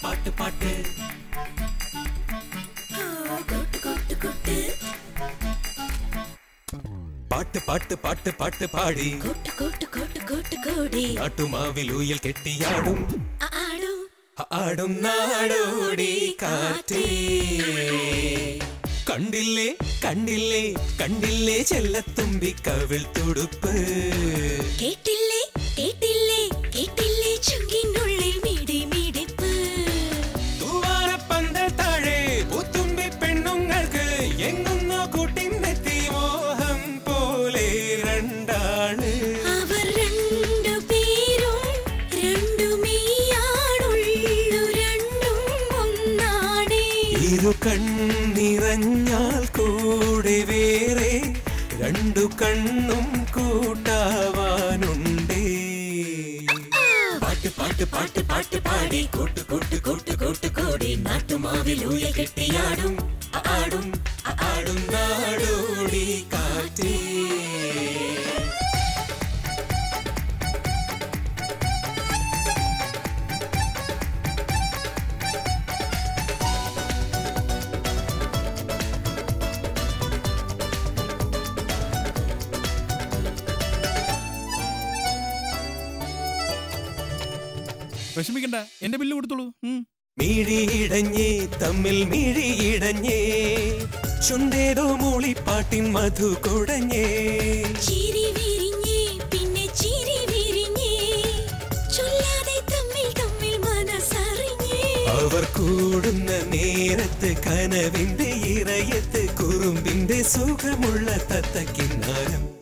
பாட்டு பாட்டு பாட்டு. பாட்டு பாட்டு பாட்டு பாட்டு பாடி. கூட்டு கூட்டு கூட்டு கூட்டு கூடி காட்டு மாவில் உயில் கெட்டி ஆடும். ஆடும் நாடோடி காற்றே. கண்டில்லே கண்டில்லே கண்டில்லே செல்ல தும்பி கவிழ் துடுப்பு. கேட்டில்லே കണ്ണിറഞ്ഞാൽ കൂടെ വേറെ രണ്ടു കണ്ണും കൂട്ടാവാനുണ്ടേ പാട്ട് പാട്ട് പാട്ട് പാട്ട് പാടി കൂട്ട് കൂട്ട് കൂട്ട് കൂട്ട് കൂടി നാട്ടുമാവിൽ ഊയ കെട്ടിയാടും ആടും ആടും നാടോടി വിഷമിക്കണ്ട. എന്റെ ബില്ല് കൊടുത്തോളൂ. മിഴിയിടഞ്ഞേ തമ്മിൽ മിഴിയിടഞ്ഞേ ചുണ്ടേതോ മൂളിപ്പാട്ടിൻ മധു കുടഞ്ഞേ. അവർ കൂടുന്ന നേരത്ത് കനവിന്റെ ഇറയത്ത് കുറുമ്പിന്റെ സുഖമുള്ള തത്തക്കിന്നാരം.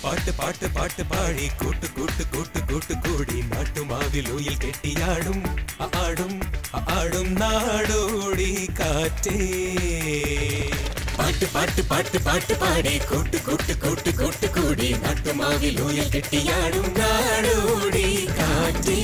பாட்டு பாட்டு பாட்டு பாட்டு பாடி கூட்டு கூட்டு கூட்டு கூட்டு கூடி நாட்டு மாவிலூயில் கெட்டியாடும் ஆடும் ஆடும் நாடோடி காற்றே. பாட்டு பாட்டு பாட்டு பாட்டு பாடி கூட்டு கூட்டு கூட்டு கூட்டு கூடி நாட்டு மாவிலூயில் கெட்டியாடும் நாடோடி காற்றே.